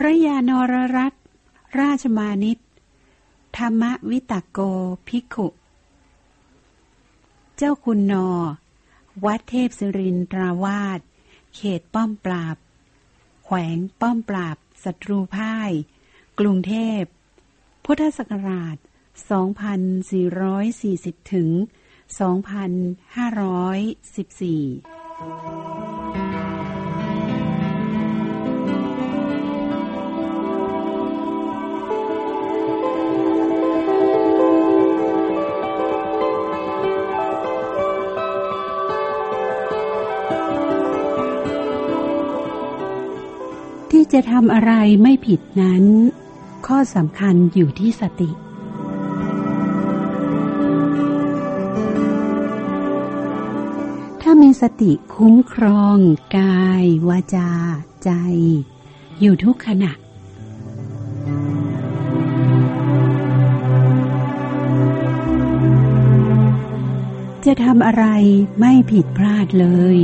พระยานรรัตราชมานิตธรรมวิตโกภิกขุ เจ้าคุณนอ วัดเทพสิรินทราวาสเขตป้อมปราบ แขวงป้อมปราบศัตรูพ่าย กรุงเทพ พุทธศักราช 2440 ถึง 2514 จะทำอะไรไม่ผิดนั้น ข้อสำคัญอยู่ที่สติ ถ้ามีสติคุ้มครอง กาย วาจา ใจ อยู่ทุกขณะจะทำอะไรไม่ผิดพลาดเลย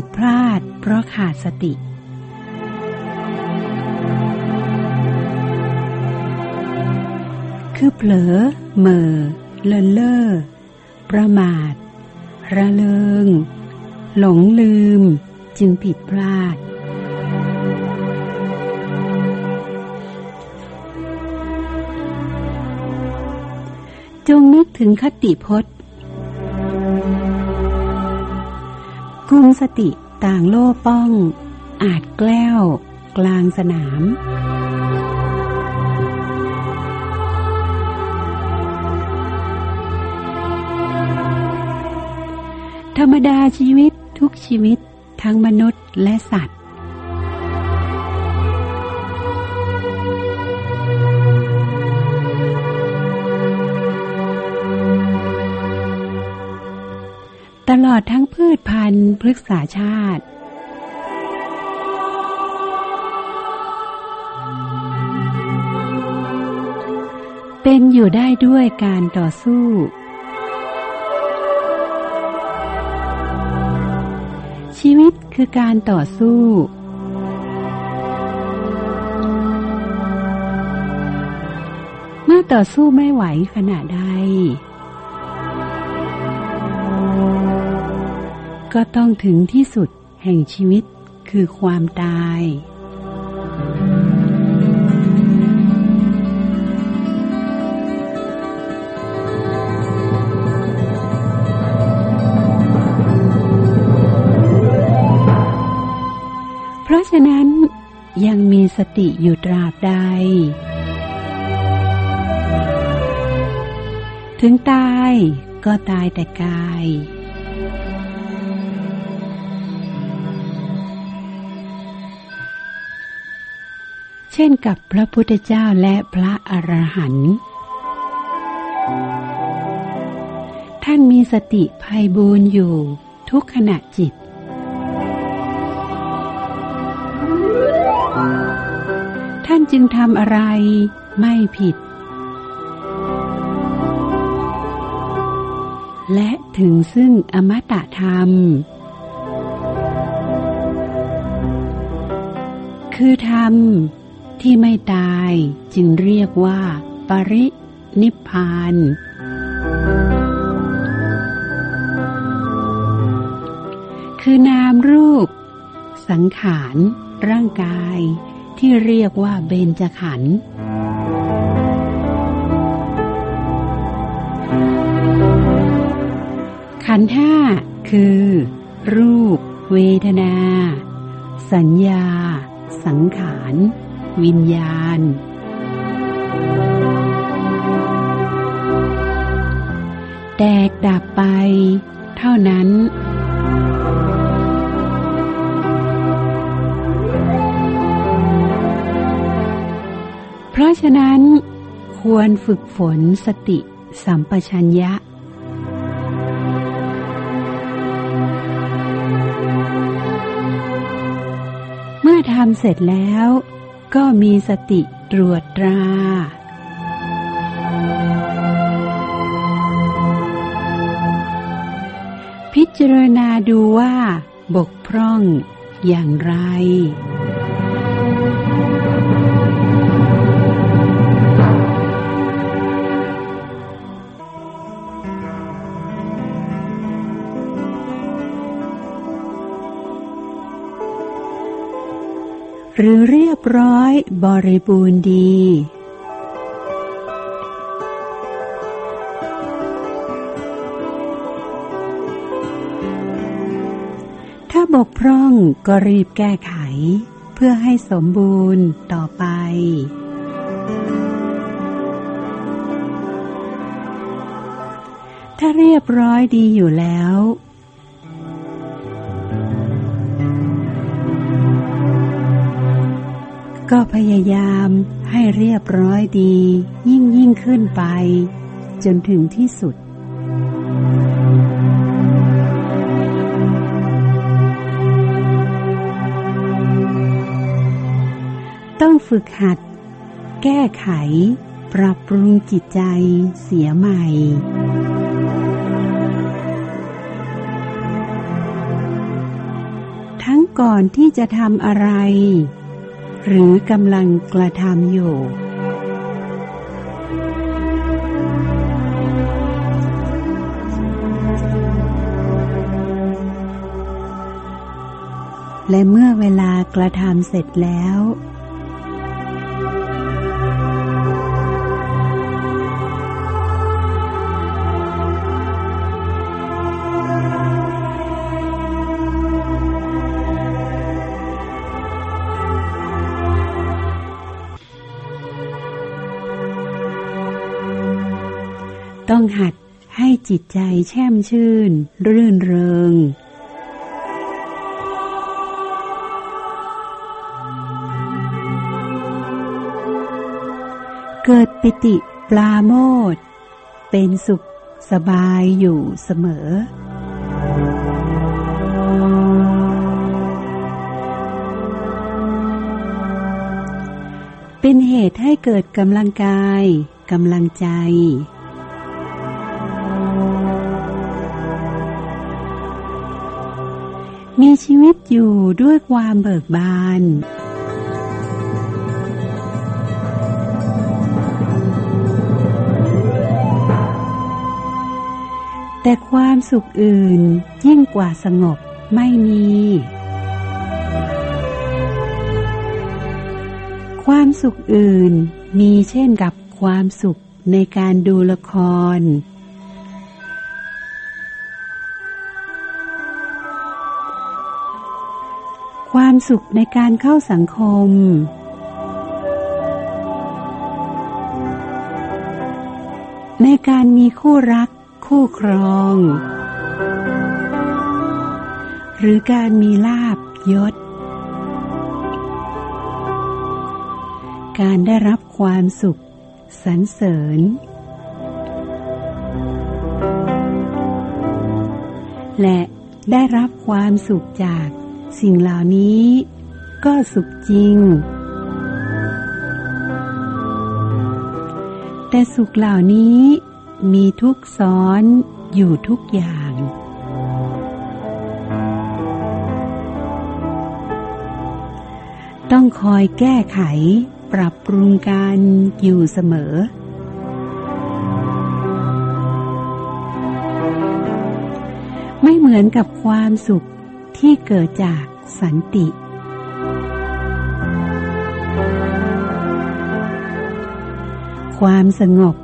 ผิดพลาด เพราะขาดสติ คือเผลอเมอเลินเล่อประมาท ระเริง หลงลืม จึงผิดพลาด จงนึกถึงคติพจน์ กุมสติต่างโล่ป้อง อาจแกล้ว กลางสนาม ธรรมดาชีวิตทุกชีวิต ทั้งมนุษย์และสัตว์ ลอดทั้งพืชพันธุ์พฤกษาชาติเป็นอยู่ได้ด้วยการต่อสู้ ชีวิตคือการต่อสู้ เมื่อต่อสู้ไม่ไหวขณะใด ก็ต้องถึงที่สุดแห่งชีวิตคือความตาย เพราะฉะนั้นยังมีสติอยู่ตราบใด ถึงตายก็ตายแต่กาย เช่นกับพระพุทธเจ้าและพระอรหันต์ท่านมีสติภัยบูนอยู่ทุกขณะจิต ท่านจึงทำอะไรไม่ผิด และถึงซึ่งอมตะธรรม คือธรรม ที่ไม่ตายจึงเรียกว่า ปรินิพาน คือนามรูป สังขารร่างกายที่เรียกว่าเบญจขันธ์ขันธ์ห้าคือ รูป เวทนา สัญญา สังขาร วิญญาณ แตกดับไป เท่านั้น เพราะฉะนั้น ควรฝึกฝนสติสัมปชัญญะเมื่อทำเสร็จแล้ว ก็มีสติตรวจตราพพิจารณาดูว่า บกพร่องอย่างไร หรือเรียบร้อยบริบูรณ์ดี ถ้าบกพร่องก็รีบแก้ไข เพื่อให้สมบูรณ์ต่อไปถ้าเรียบร้อยดีอยู่แล้ว ก็พยายามให้เรียบร้อยดี ยิ่งยิ่งขึ้นไป จนถึงที่สุด ต้องฝึกหัด แก้ไข ปรับปรุงจิตใจเสียใหม่ทั้งก่อนที่จะทำอะไร หรือกำลังกระทำอยู่ และเมื่อเวลากระทำเสร็จแล้ว ต้องหัดให้จิตใจแช่มชื่น รื่นเริง เกิดปิติปลาโมดเป็นสุขสบายอยู่เสมอ เป็นเหตุให้เกิดกำลังกาย กำลังใจ ชีวิตอยู่ด้วยความเบิกบาน แต่ความสุขอื่นยิ่งกว่าสงบไม่มี ความสุขอื่นมีเช่นกับความสุขในการดูละคร ความสุขในการเข้าสังคม ในการมีคู่รัก คู่ครอง หรือการมีลาบยศ การได้รับความสุขสรรเสริญ และได้รับความสุขจาก สิ่งเหล่านี้ก็สุขจริง แต่สุขเหล่านี้มีทุกซ้อนอยู่ทุกอย่าง ต้องคอยแก้ไขปรับปรุงการอยู่เสมอ ไม่เหมือนกับความสุข ที่เกิดจากสันติ ความสงบ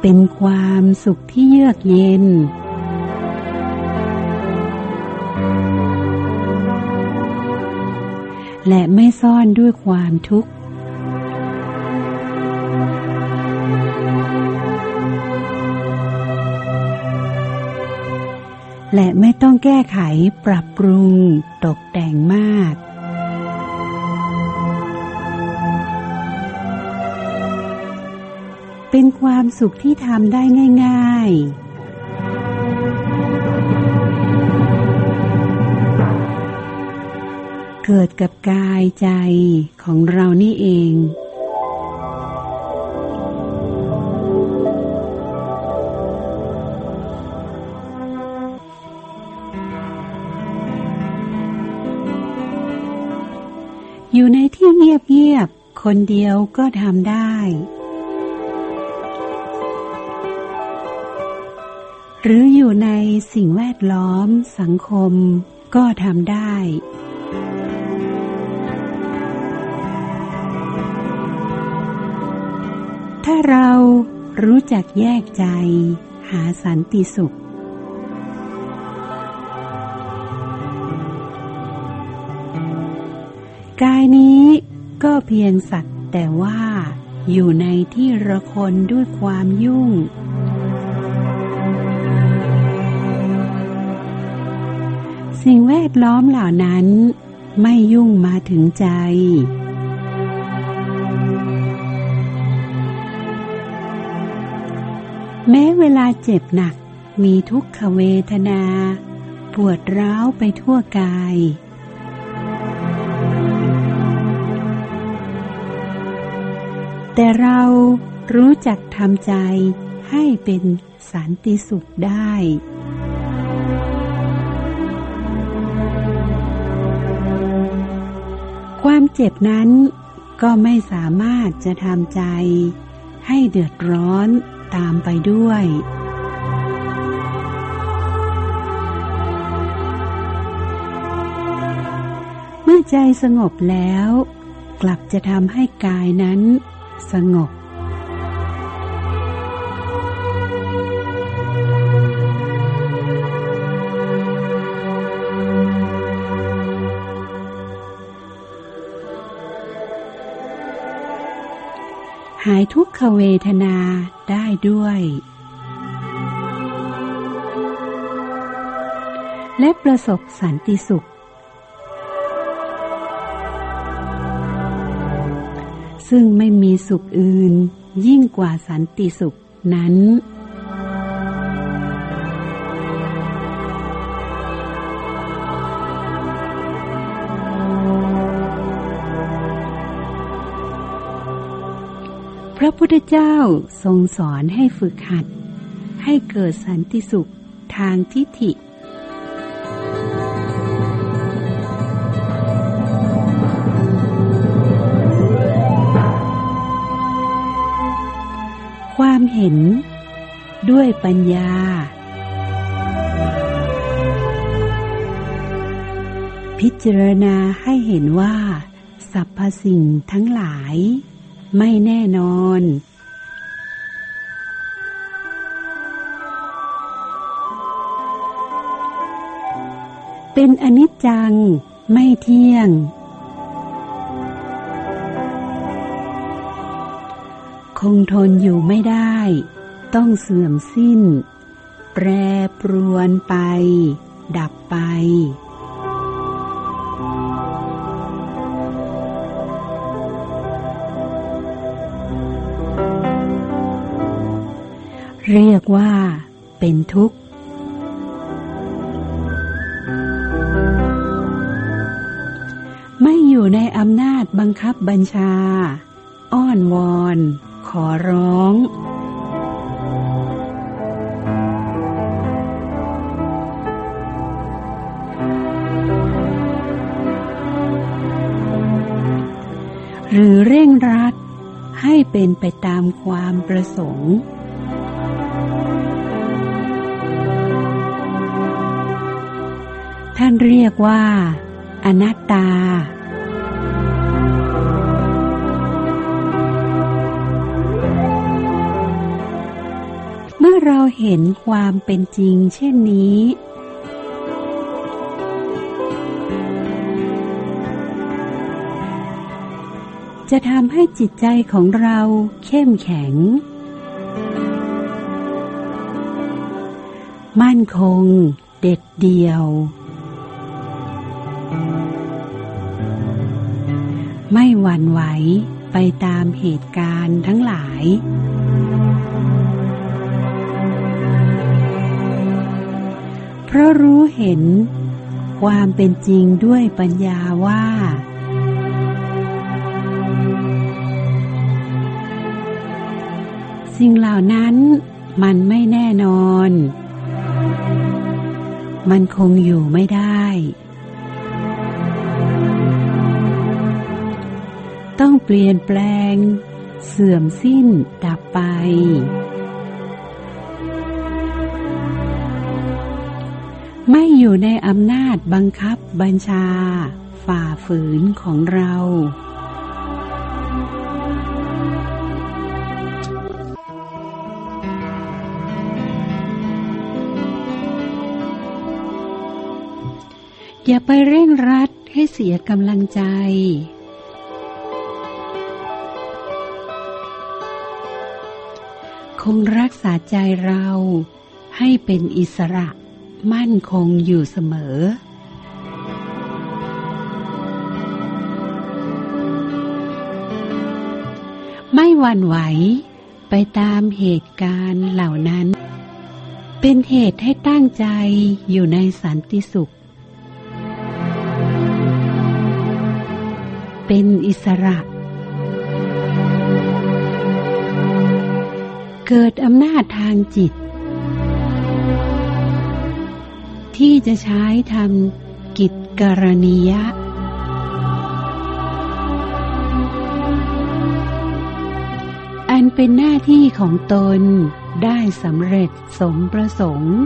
เป็นความสุขที่เยือกเย็น และไม่ซ่อนด้วยความทุกข์ และไม่ต้องแก้ไขปรับปรุงตกแต่งมาก เป็นความสุขที่ทำได้ง่าย ๆเกิดกับกายใจของเรานี่เอง อยู่ในที่เงียบๆ คนเดียวก็ทำได้ หรืออยู่ในสิ่งแวดล้อมสังคมก็ทำได้ ถ้าเรารู้จักแยกใจ หาสันติสุข กายนี้ก็เพียงสักแต่ว่าอยู่ในที่ระคนด้วยความยุ่ง สิ่งแวดล้อมเหล่านั้นไม่ยุ่งมาถึงใจ แม้เวลาเจ็บหนักมีทุกขเวทนา ปวดร้าวไปทั่วกาย แต่เรารู้จักทำใจให้เป็นสันติสุขได้ ความเจ็บนั้นก็ไม่สามารถจะทำใจให้เดือดร้อนตามไปด้วย เมื่อใจสงบแล้ว กลับจะทำให้กายนั้น สงบ หายทุกขเวทนาได้ด้วย และประสบสันติสุข ซึ่งไม่มีสุขอื่น ยิ่งกว่าสันติสุขนั้น พระพุทธเจ้าทรงสอนให้ฝึกหัด ให้เกิดสันติสุขทางทิฏฐิ ห็น ด้วยปัญญา พิจารณาให้เห็นว่า สรรพสิ่งทั้งหลาย ไม่แน่นอน เป็นอนิจจัง ไม่เที่ยง คงทนอยู่ไม่ได้ ต้องเสื่อมสิ้น แปรปรวนไป ดับไป เรียกว่า เป็นทุกข์ ไม่อยู่ในอำนาจบังคับบัญชา อ้อนวอน ขอร้อง หรือเร่งรัดให้เป็นไปตามความประสงค์ท่านเรียกว่า อนัตตา เห็นความเป็นจริงเช่นนี้จะทำให้จิตใจของเราเข้มแข็ง มั่นคง เด็ดเดี่ยว ไม่หวั่นไหวไปตามเหตุการณ์ทั้งหลาย เพราะรู้เห็นความเป็นจริงด้วยปัญญาว่า สิ่งเหล่านั้นมันไม่แน่นอน มันคงอยู่ไม่ได้ ต้องเปลี่ยนแปลง เสื่อมสิ้นดับไป ไม่อยู่ในอำนาจบังคับบัญชา ฝ่าฝืนของเรา อย่าไปเร่งรัดให้เสียกำลังใจคงรักษาใจเราให้เป็นอิสระ มั่นคงอยู่เสมอ ไม่หวั่นไหวไปตามเหตุการณ์เหล่านั้น เป็นเหตุให้ตั้งใจอยู่ในสันติสุข เป็นอิสระ เกิดอำนาจทางจิต ที่จะใช้ทำกิจกรณียะ อันเป็นหน้าที่ของตนได้สำเร็จสมประสงค์